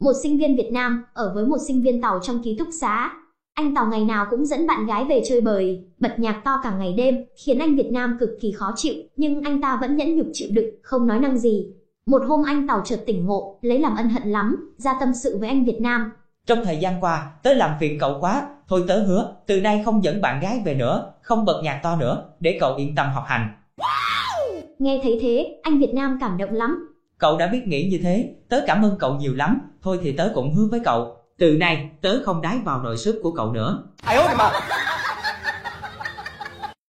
Một sinh viên Việt Nam ở với một sinh viên Tàu trong ký túc xá. Anh Tàu ngày nào cũng dẫn bạn gái về chơi bời, bật nhạc to cả ngày đêm, khiến anh Việt Nam cực kỳ khó chịu, nhưng anh ta vẫn nhẫn nhục chịu đựng, không nói năng gì. Một hôm anh Tàu chợt tỉnh ngộ, lấy làm ân hận lắm, ra tâm sự với anh Việt Nam. Trong thời gian qua, tớ làm phiền cậu quá, thôi tớ hứa, từ nay không dẫn bạn gái về nữa, không bật nhạc to nữa, để cậu yên tâm học hành. Nghe thấy thế, anh Việt Nam cảm động lắm. Cậu đã biết nghĩ như thế, tớ cảm ơn cậu nhiều lắm, thôi thì tớ cũng hứa với cậu, từ nay tớ không đái vào nồi súp của cậu nữa. Ai ơi mà.